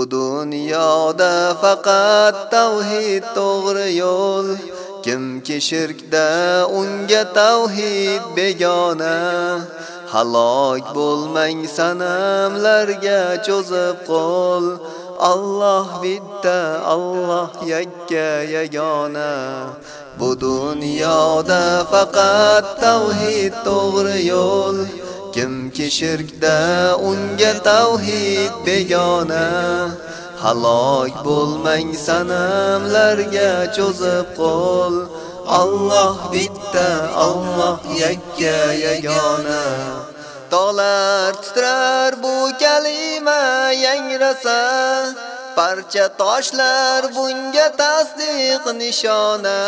Bu dunyoda faqat tavhid to'g'ri yo'l. Kimki shirkda unga tavhid begona. Halok bo'lmang sanamlarga cho'zib qo'l. Alloh bitta, Alloh yakka yagona. Bu dunyoda faqat tavhid to'g'ri yo'l. Kimki shirkda unga tavhid begona. Halok bo'lmang sanamlarga cho'zib qo'l. Alloh bitta, Alloh yakka yagona. Tog'lar titrar bu kalima yangrasa, parcha toshlar bunga tasdiq nishona.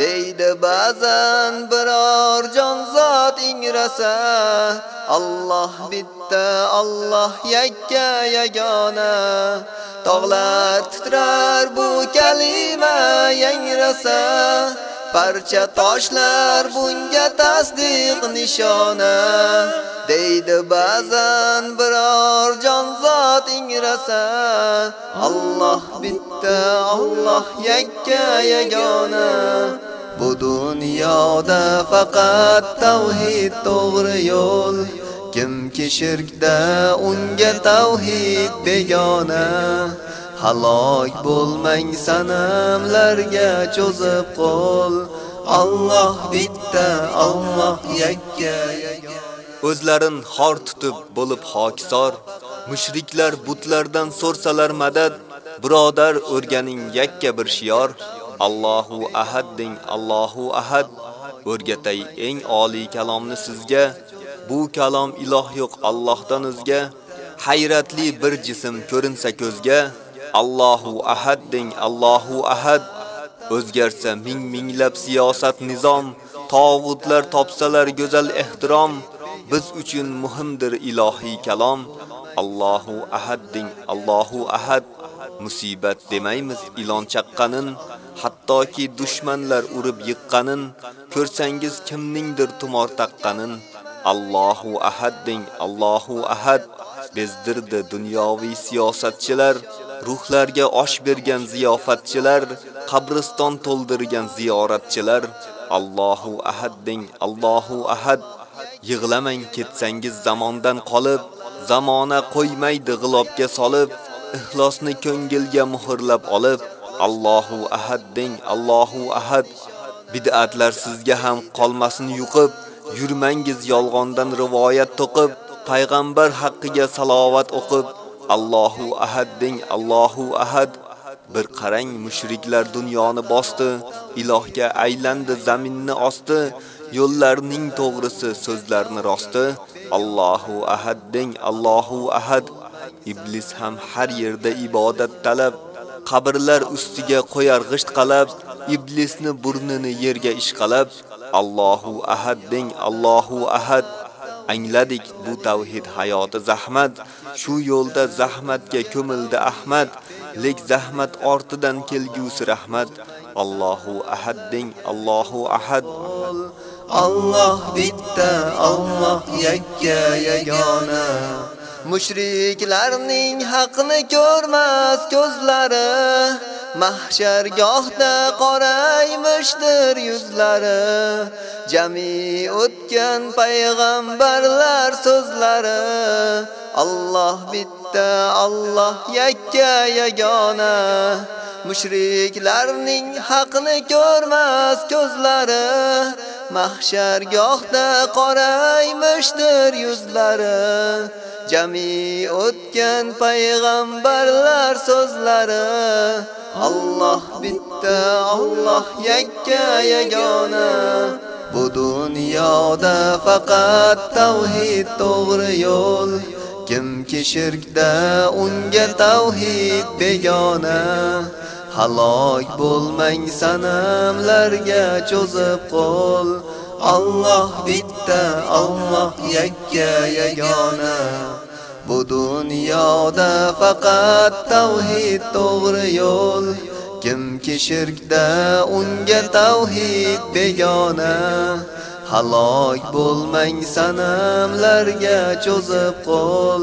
deydi ba'zan biror jonzot ingrasa Alloh bitta Alloh yakka yagona tog'lar titrar bu kalima yangrasa parcha toshlar bunga tasdiq nishona deydi ba'zan biror jonzot ingrasa Alloh bitta Alloh yakka yagona Bu dunyoda faqat tavhid to'g'ri yo'l. Kimki shirkda unga tavhid begona. Halok bo'lmang sanamlarga cho'zib qo'l. Alloh bitta, Alloh yakka O'zlarin xor tutib bo'lib hokisor, mushriklar butlardan so'rsalar madad, birodar o'rganing yakka bir shiyor. Allohu ahad ding Allohu ahad. O'rgatay eng oliy kalomni sizga. Bu kalom iloh yo'q Allohdan o'zga. Hayratli bir jism ko'rinsa ko'zga. Allahu ahad deng, Allahu ahad. O'zgarsa ming minglab siyosat nizom, tog'utlar topsalar go'zal ehtirom, biz uchun muhimdir ilohiy kalom. Allahu ahad deng, Allahu ahad. Musibat demaymiz ilon chaqqanin, hattoki dushmanlar urib yiqqanin, ko'rsangiz kimningdir tumor taqqanin. Allahu ahad deng, Allahu ahad. Bezdirdi dunyoviy siyosatchilar, ruhlarga osh bergan ziyofatchilar, qabriston to'ldirgan ziyoratchilar. Allohu ahad deng, Allohu ahad. Yig'lamang ketsangiz zamondan qolib, zamona qo'ymaydi g'ilobga solib, ixlosni ko'ngilga muhrlab olib, Allohu ahad deng, Allohu ahad. Bid'atlar sizga ham qolmasin yuqib, yurmangiz yolg'ondan rivoyat to'qib, payg'ambar haqqiga salovat o'qib, Allahu ahad deng, Allahu ahad. Bir qarang mushriklar dunyoni bosdi, ilohga aylandi zaminni osti, yo'llarning to'g'risi so'zlarni rosti. Allahu ahad deng, Allahu ahad. Iblis ham har yerda ibodat talab, qabrlar ustiga qo'yar g'isht qalab, iblisni burnini yerga ishqalab, Allahu ahad deng, Allahu ahad. Angladik bu tavhid hayoti zahmat, shu yo'lda zahmatga ko'mildi Ahmad, lek zahmat ortidan kelgusi rahmat. Allohu ahad ding, Allohu ahad. Alloh bitta, Alloh yakka yagona. Mushriklarning haqni ko'rmas ko'zlari, mahshargohda qoraymishdir yuzlari. Jami o'tgan payg'ambarlar so'zlari, Alloh bitta, Alloh yakka yagona. Mushriklarning haqni ko'rmas ko'zlari, mahshargohda qoraymishdir yuzlari. Jami o'tgan payg'ambarlar so'zlari Alloh bitta Alloh yakka yagona. Bu dunyoda faqat tavhid to'g'ri yo'l. Kimki shirkda unga tavhid begona. Halok bo'lmang sanamlarga cho'zib qo'l. Alloh bitta Alloh yakka yagona. Bu dunyoda faqat tavhid to'g'ri yo'l. Kimki shirkda unga tavhid begona. Halok bo'lmang sanamlarga cho'zib qo'l.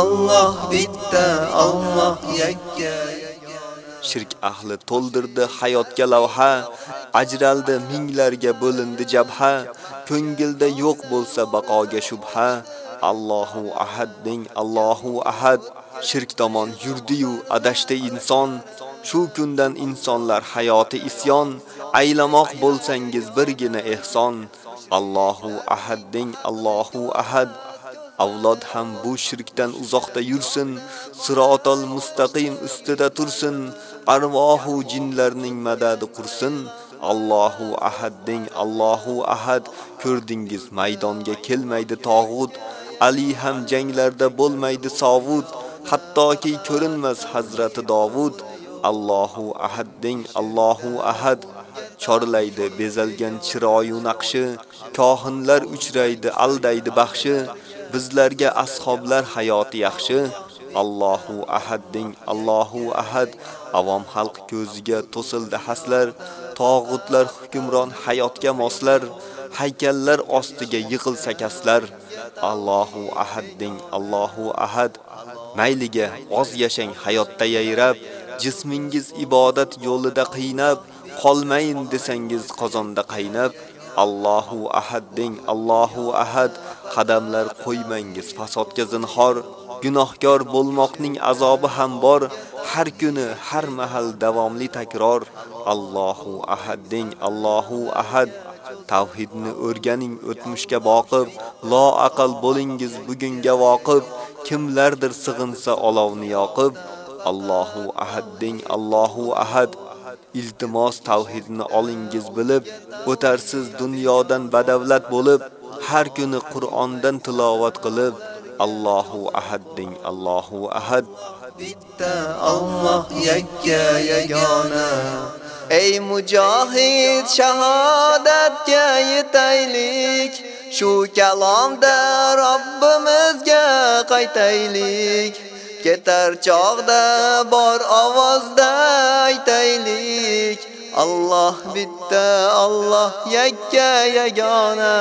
Alloh bitta Alloh yakka Shirk ahli to'ldirdi hayotga lavha, ajraldi minglarga bo'lindi jabha, ko'ngilda yo'q bo'lsa baqoga shubha. Allahu ahad deng Allahu ahad. Shirk tomon yurdi-yu adashdi inson. Shu kundan insonlar hayoti isyon, aylamoq bo'lsangiz birgina ehson. Allahu ahad deng Allahu ahad. Avlod ham bu shirkdan uzoqda yursin, sirotol mustaqim ustida tursin, arvohu jinlarning madadi qursin. Allahu ahad deng Allahu ahad. Ko'rdingiz maydonga kelmaydi tog'ut, Ali ham janglarda bo'lmaydi sovut, hattoki ko'rinmas Hazrati Davud. Allohu ahad deng Allohu ahad. chorlaydi bezalgan chiroyu naqshi, kohinlar uchraydi aldaydi baxshi. Bizlarga ashoblar hayoti yaxshi. Allohu ahad deng Allohu ahad. Avom xalq ko'ziga to'sildi haslar, tog'utlar hukmron hayotga moslar, haykallar ostiga yig'ilsa kaslar. Allohu ahad Allohu ahad. Mayliga oz yashang hayotda yayrab, jismingiz ibodat yo'lida qiynab, qolmayin desangiz qozonda qaynab. Allohu ahad Allohu ahad. Qadamlar qo'ymangiz fasodga zinhor. Gunohkor bo'lmoqning azobi ham bor. Har kuni, har mahal davomli takror. Allohu ahad deng Allohu ahad. Tavhidni o'rganing o'tmishga boqib, lo aql bo'lingiz bugunga voqib, kimlardir sig'insa olovni yoqib. Allohu ahad deng Allohu ahad. Iltimos tavhidni olingiz bilib, o'tarsiz dunyodan badavlat bo'lib, har kuni Qur'ondan tilovat qilib, Allohu ahad deng Allohu ahad. bitta Alloh yakka yagona Ey mujohid shahodatga yetaylik shu kalomda Robbimizga qaytaylik. Ketar chog'da bor ovozda aytaylik. Alloh bitta Alloh yakka yagona.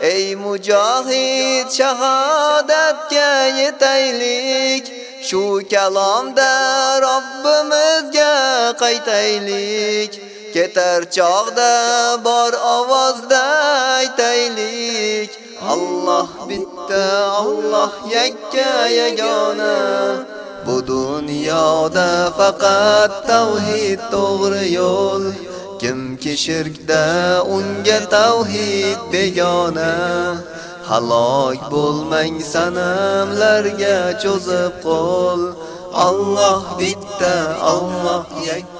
Ey mujohid shahodatga yetaylik. Shu kalomda Robbimizga qaytaylik. Ketar chog'da bor ovozda aytaylik. Alloh bitta Alloh yakka yagona. Bu dunyoda faqat tavhid to'g'ri yo'l. Kimki shirkda unga tavhid begona. Halok bo'lmang sanamlarga cho'zib qo'l. Alloh bitta Alloh yakka.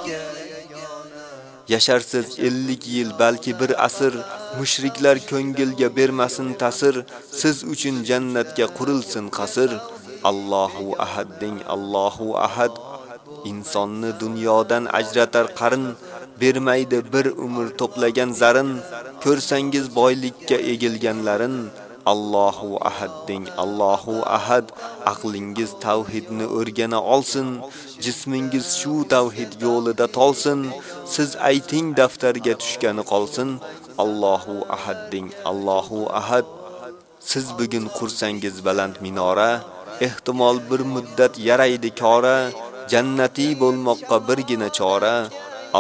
Yasharsiz 50 yil balki bir asr, mushriklar ko'ngilga bermasin ta'sir, siz uchun jannatga qurilsin qasr. Allohu ahad ding, Allohu ahad. Insonni dunyodan ajratar qarin, bermaydi bir umr to'plagan zarin, ko'rsangiz boylikka egilganlarin. Allahu ahad deng Allahu ahad. Aqlingiz tavhidni o'rgana olsin, jismingiz shu tavhid yo'lida tolsin. Siz ayting daftarga tushgani qolsin. Allahu ahad deng Allahu ahad. Siz bugun qursangiz baland minora, ehtimol bir muddat yaraydi kora, jannati bo'lmoqqa birgina chora.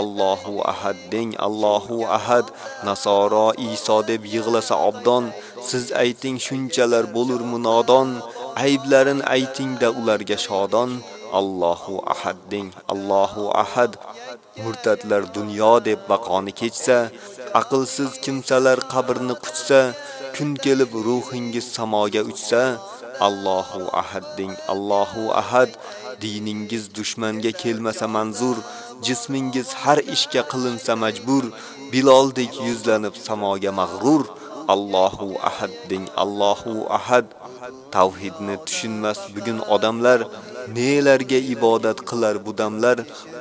Allahu ahad deng Allahu ahad. Nasoro Iso deb yig'lasa obdon, siz ayting shunchalar bo'lur munodon, ayblarin aytingda ularga shodon. Allohu ahad deng Allohu ahad. Murtadlar dunyo deb baqoni kechsa, aqlsiz kimsalar qabrni quchsa, kun kelib ruhingiz samoga uchsa, Allohu ahad deng Allohu ahad. Diningiz dushmanga kelmasa manzur, jismingiz har ishga qilinsa majbur, Biloldek yuzlanib samoga mag'rur. Allohu ahad deng Allohu ahad. Tavhidni tushunmas bugun odamlar nelarga ibodat qilar bu damlar,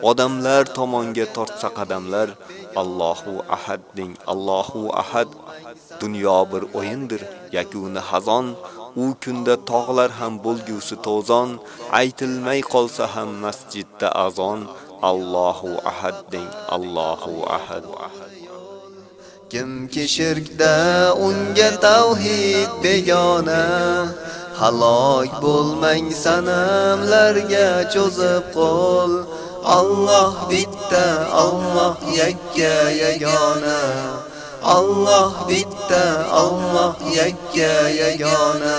odamlar tomonga tortsa qadamlar. Allohu ahad deng Allohu ahad. Dunyo bir o'yindir, yakuni hazon. U kunda tog'lar ham bo'lgusi to'zon, aytilmay qolsa ham masjidda azon. Allohu ahad deng Allohu ahad. Kimki shirkda unga tavhid begona. Halok bo'lmang sanamlarga cho'zib qo'l. Alloh bitta Alloh yakka yagona. Alloh bitta Alloh yakka yagona.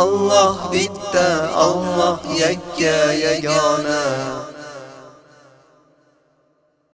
Alloh bitta Alloh yakka yagona.